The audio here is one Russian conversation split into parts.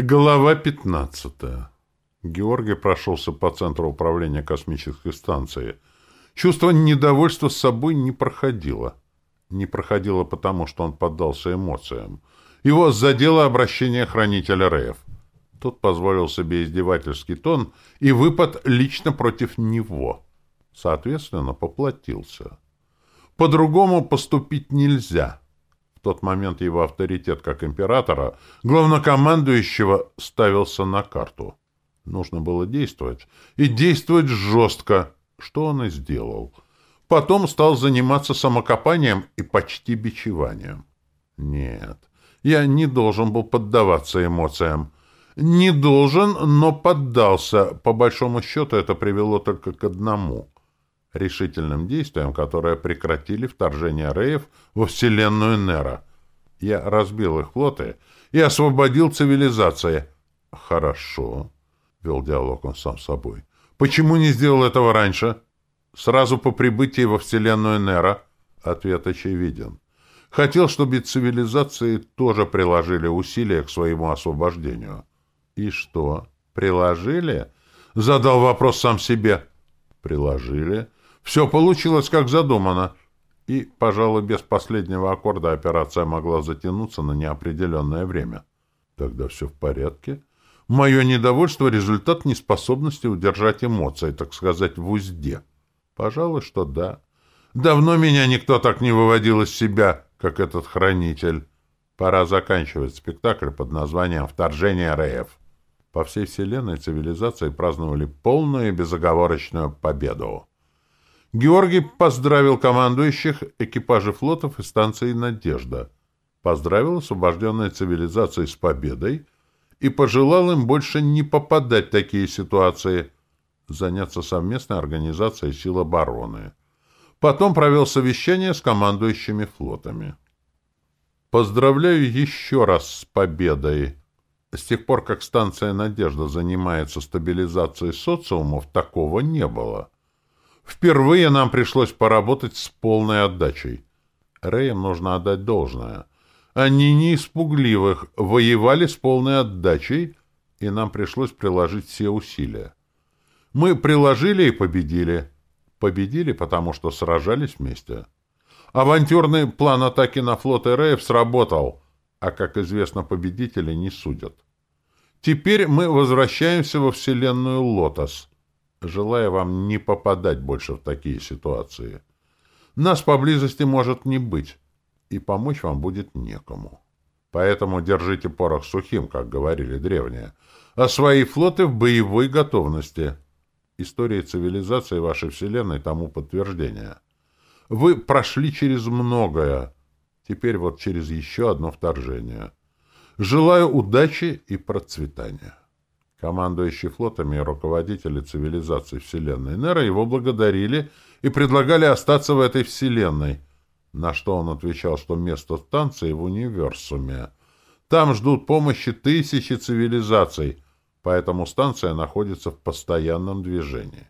Глава 15. Георгий прошелся по центру управления космической станции. Чувство недовольства с собой не проходило. Не проходило потому, что он поддался эмоциям. Его задело обращение хранителя Реев. Тот позволил себе издевательский тон и выпад лично против него. Соответственно, поплатился. По-другому поступить нельзя. — в тот момент его авторитет как императора, главнокомандующего ставился на карту. Нужно было действовать. И действовать жестко, что он и сделал. Потом стал заниматься самокопанием и почти бичеванием. Нет, я не должен был поддаваться эмоциям. Не должен, но поддался. По большому счету это привело только к одному решительным действием, которое прекратили вторжение Реев во вселенную Нера. Я разбил их флоты и освободил цивилизации. Хорошо, вел диалог он сам с собой. Почему не сделал этого раньше? Сразу по прибытии во вселенную Нера. Ответ очевиден. Хотел, чтобы цивилизации тоже приложили усилия к своему освобождению. И что? Приложили? Задал вопрос сам себе. Приложили. Все получилось как задумано. И, пожалуй, без последнего аккорда операция могла затянуться на неопределенное время. Тогда все в порядке. Мое недовольство — результат неспособности удержать эмоции, так сказать, в узде. Пожалуй, что да. Давно меня никто так не выводил из себя, как этот хранитель. Пора заканчивать спектакль под названием «Вторжение РФ». По всей вселенной цивилизации праздновали полную и безоговорочную победу. Георгий поздравил командующих экипажей флотов и станции «Надежда», поздравил освобожденные цивилизации с победой и пожелал им больше не попадать в такие ситуации, заняться совместной организацией сил обороны. Потом провел совещание с командующими флотами. Поздравляю еще раз с победой. С тех пор, как станция «Надежда» занимается стабилизацией социумов, такого не было. Впервые нам пришлось поработать с полной отдачей. Реям нужно отдать должное. Они не испугливых воевали с полной отдачей, и нам пришлось приложить все усилия. Мы приложили и победили. Победили, потому что сражались вместе. Авантюрный план атаки на флот Эреев сработал, а, как известно, победители не судят. Теперь мы возвращаемся во вселенную «Лотос» желая вам не попадать больше в такие ситуации. Нас поблизости может не быть, и помочь вам будет некому. Поэтому держите порох сухим, как говорили древние, а свои флоты в боевой готовности. История цивилизации вашей Вселенной тому подтверждение. Вы прошли через многое, теперь вот через еще одно вторжение. Желаю удачи и процветания. Командующий флотами и руководители цивилизации Вселенной Нера его благодарили и предлагали остаться в этой Вселенной, на что он отвечал, что место станции в универсуме. Там ждут помощи тысячи цивилизаций, поэтому станция находится в постоянном движении.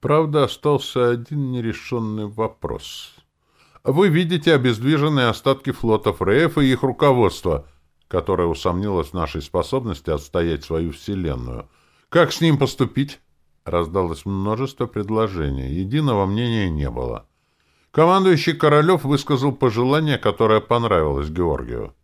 Правда, остался один нерешенный вопрос. Вы видите обездвиженные остатки флотов РФ и их руководства — которая усомнилась в нашей способности отстоять свою Вселенную. «Как с ним поступить?» Раздалось множество предложений, единого мнения не было. Командующий Королев высказал пожелание, которое понравилось Георгию.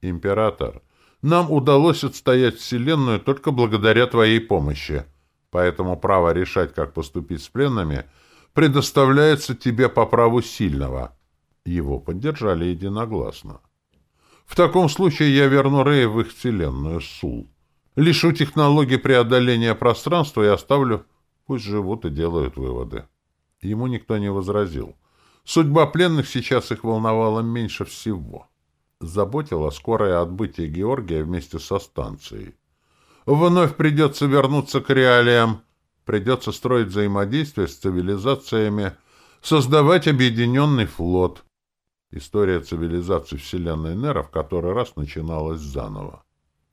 «Император, нам удалось отстоять Вселенную только благодаря твоей помощи, поэтому право решать, как поступить с пленными, предоставляется тебе по праву сильного». Его поддержали единогласно. В таком случае я верну Рэя в их вселенную, Сул. Лишу технологии преодоления пространства и оставлю... Пусть живут и делают выводы. Ему никто не возразил. Судьба пленных сейчас их волновала меньше всего. Заботила скорое отбытие Георгия вместе со станцией. Вновь придется вернуться к реалиям. Придется строить взаимодействие с цивилизациями, создавать объединенный флот. История цивилизации Вселенной Нера, в который раз начиналась заново.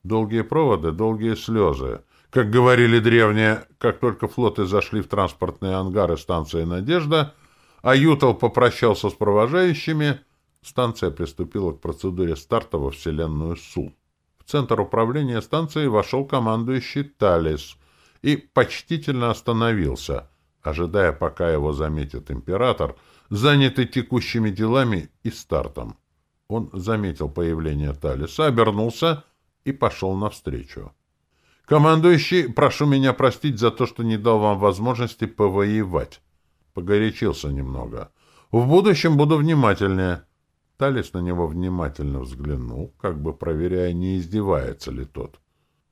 Долгие проводы, долгие слезы. Как говорили древние, как только флоты зашли в транспортные ангары станции «Надежда», Аютал попрощался с провожающими, станция приступила к процедуре старта во Вселенную Сул. В центр управления станции вошел командующий Талис и почтительно остановился, ожидая, пока его заметит император — Заняты текущими делами и стартом. Он заметил появление Талиса, обернулся и пошел навстречу. «Командующий, прошу меня простить за то, что не дал вам возможности повоевать». Погорячился немного. «В будущем буду внимательнее». Талис на него внимательно взглянул, как бы проверяя, не издевается ли тот.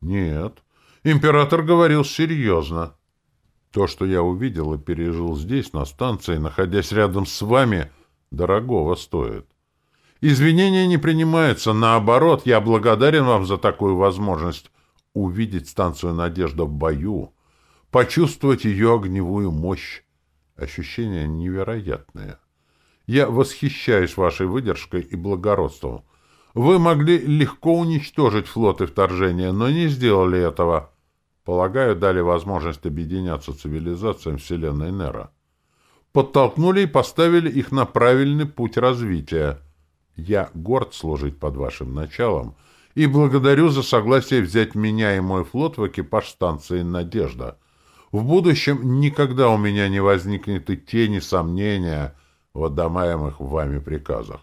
«Нет». Император говорил серьезно. То, что я увидел и пережил здесь, на станции, находясь рядом с вами, дорогого стоит. Извинения не принимаются. Наоборот, я благодарен вам за такую возможность увидеть станцию «Надежда» в бою, почувствовать ее огневую мощь. Ощущения невероятные. Я восхищаюсь вашей выдержкой и благородством. Вы могли легко уничтожить флоты вторжения, но не сделали этого полагаю, дали возможность объединяться цивилизациям Вселенной Нера. Подтолкнули и поставили их на правильный путь развития. Я горд служить под вашим началом и благодарю за согласие взять меня и мой флот в экипаж станции «Надежда». В будущем никогда у меня не возникнет и тени сомнения в отдаваемых вами приказах.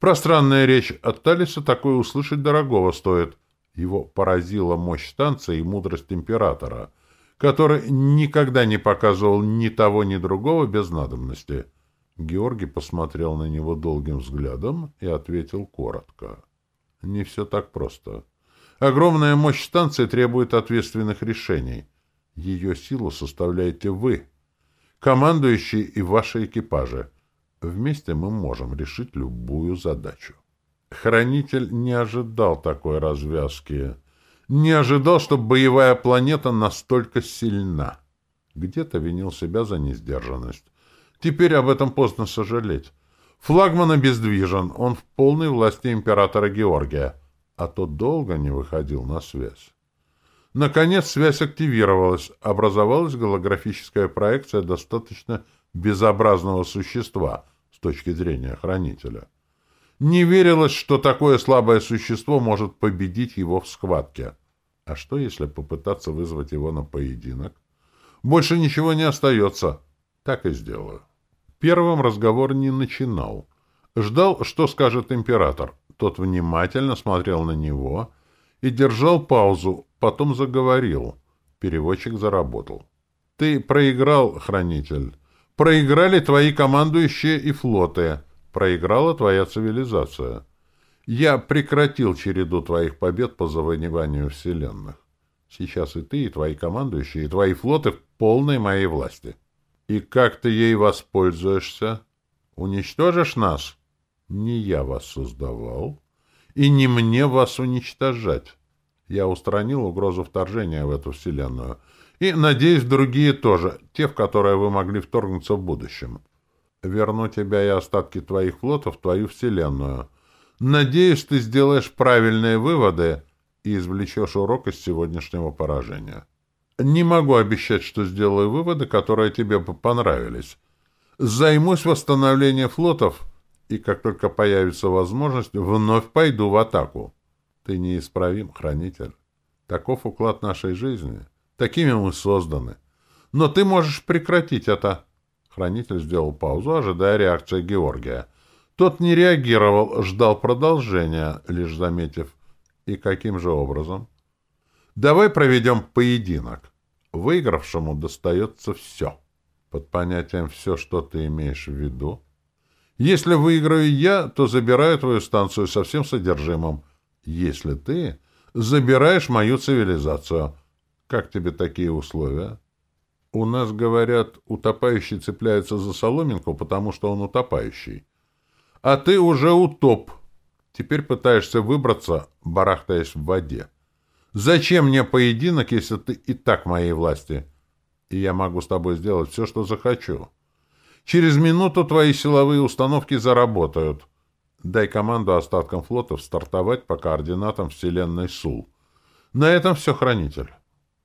Пространная речь от Талиса такое услышать дорогого стоит. Его поразила мощь станции и мудрость императора, который никогда не показывал ни того, ни другого без надобности. Георгий посмотрел на него долгим взглядом и ответил коротко. «Не все так просто. Огромная мощь станции требует ответственных решений. Ее силу составляете вы, командующий и ваши экипажи. Вместе мы можем решить любую задачу». Хранитель не ожидал такой развязки. Не ожидал, что боевая планета настолько сильна. Где-то винил себя за несдержанность. Теперь об этом поздно сожалеть. Флагман обездвижен, он в полной власти императора Георгия, а тот долго не выходил на связь. Наконец связь активировалась, образовалась голографическая проекция достаточно безобразного существа с точки зрения хранителя не верилось, что такое слабое существо может победить его в схватке. А что, если попытаться вызвать его на поединок? Больше ничего не остается. Так и сделаю. Первым разговор не начинал. Ждал, что скажет император. Тот внимательно смотрел на него и держал паузу, потом заговорил. Переводчик заработал. «Ты проиграл, хранитель. Проиграли твои командующие и флоты» проиграла твоя цивилизация. Я прекратил череду твоих побед по завоеванию вселенных. Сейчас и ты, и твои командующие, и твои флоты в полной моей власти. И как ты ей воспользуешься? Уничтожишь нас? Не я вас создавал, и не мне вас уничтожать. Я устранил угрозу вторжения в эту вселенную. И, надеюсь, другие тоже, те, в которые вы могли вторгнуться в будущем верну тебя и остатки твоих флотов в твою вселенную. Надеюсь, ты сделаешь правильные выводы и извлечешь урок из сегодняшнего поражения. Не могу обещать, что сделаю выводы, которые тебе бы понравились. Займусь восстановлением флотов, и как только появится возможность, вновь пойду в атаку. Ты неисправим, хранитель. Таков уклад нашей жизни. Такими мы созданы. Но ты можешь прекратить это. Хранитель сделал паузу, ожидая реакции Георгия. Тот не реагировал, ждал продолжения, лишь заметив. И каким же образом? «Давай проведем поединок. Выигравшему достается все». Под понятием «все», что ты имеешь в виду? «Если выиграю я, то забираю твою станцию со всем содержимым. Если ты, забираешь мою цивилизацию. Как тебе такие условия?» У нас говорят, утопающий цепляется за соломинку, потому что он утопающий. А ты уже утоп. Теперь пытаешься выбраться, барахтаясь в воде. Зачем мне поединок, если ты и так в моей власти? И я могу с тобой сделать все, что захочу. Через минуту твои силовые установки заработают. Дай команду остаткам флотов стартовать по координатам Вселенной Сул. На этом все, Хранитель.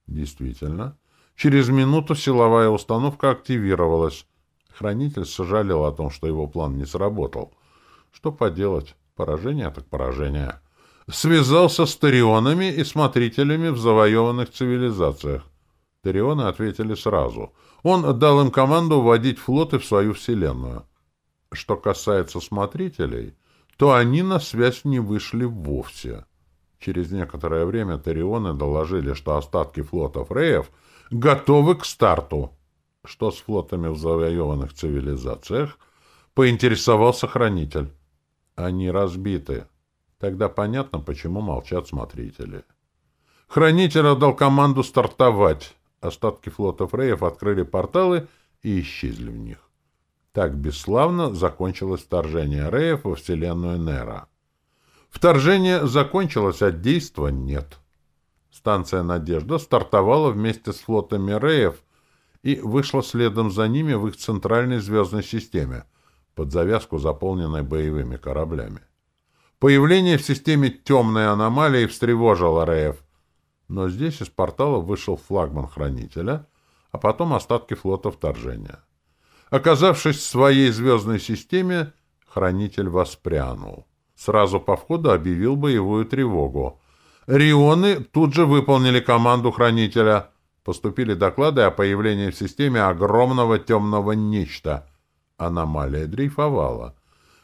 Действительно. Через минуту силовая установка активировалась. Хранитель сожалел о том, что его план не сработал. Что поделать? Поражение так поражение. Связался с тарионами и Смотрителями в завоеванных цивилизациях. Тарионы ответили сразу. Он дал им команду вводить флоты в свою вселенную. Что касается Смотрителей, то они на связь не вышли вовсе. Через некоторое время Торионы доложили, что остатки флота Фреев готовы к старту. Что с флотами в завоеванных цивилизациях, поинтересовался Хранитель. Они разбиты. Тогда понятно, почему молчат смотрители. Хранитель отдал команду стартовать. Остатки флота Фреев открыли порталы и исчезли в них. Так бесславно закончилось вторжение Реев во вселенную Нера. Вторжение закончилось, а действа нет. Станция «Надежда» стартовала вместе с флотами Реев и вышла следом за ними в их центральной звездной системе, под завязку заполненной боевыми кораблями. Появление в системе темной аномалии встревожило Реев, но здесь из портала вышел флагман хранителя, а потом остатки флота вторжения. Оказавшись в своей звездной системе, хранитель воспрянул — Сразу по входу объявил боевую тревогу. Рионы тут же выполнили команду хранителя. Поступили доклады о появлении в системе огромного темного нечто. Аномалия дрейфовала.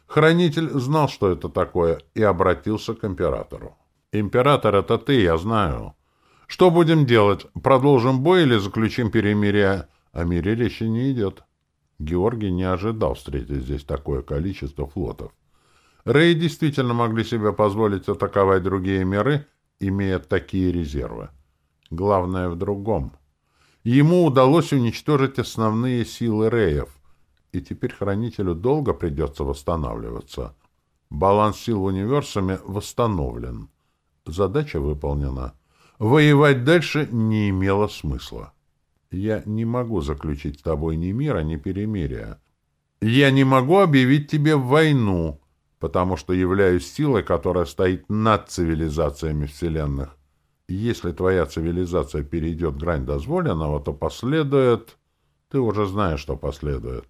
Хранитель знал, что это такое, и обратился к императору. «Император, это ты, я знаю. Что будем делать? Продолжим бой или заключим перемирие?» «А мире речи не идет». Георгий не ожидал встретить здесь такое количество флотов. Рей действительно могли себе позволить атаковать другие миры, имея такие резервы. Главное в другом. Ему удалось уничтожить основные силы Реев, и теперь Хранителю долго придется восстанавливаться. Баланс сил в универсуме восстановлен. Задача выполнена. Воевать дальше не имело смысла. Я не могу заключить с тобой ни мира, ни перемирия. Я не могу объявить тебе войну, потому что являюсь силой, которая стоит над цивилизациями вселенных. если твоя цивилизация перейдет грань дозволенного, то последует... Ты уже знаешь, что последует.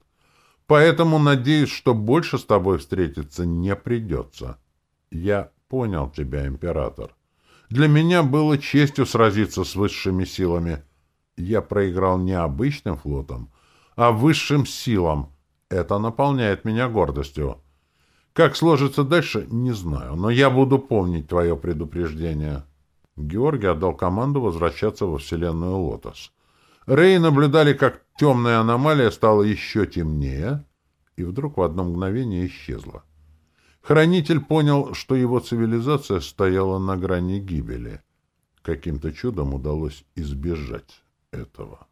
Поэтому надеюсь, что больше с тобой встретиться не придется. Я понял тебя, император. Для меня было честью сразиться с высшими силами. Я проиграл не обычным флотом, а высшим силам. Это наполняет меня гордостью. Как сложится дальше, не знаю, но я буду помнить твое предупреждение. Георгий отдал команду возвращаться во вселенную Лотос. Рей наблюдали, как темная аномалия стала еще темнее и вдруг в одно мгновение исчезла. Хранитель понял, что его цивилизация стояла на грани гибели. Каким-то чудом удалось избежать этого.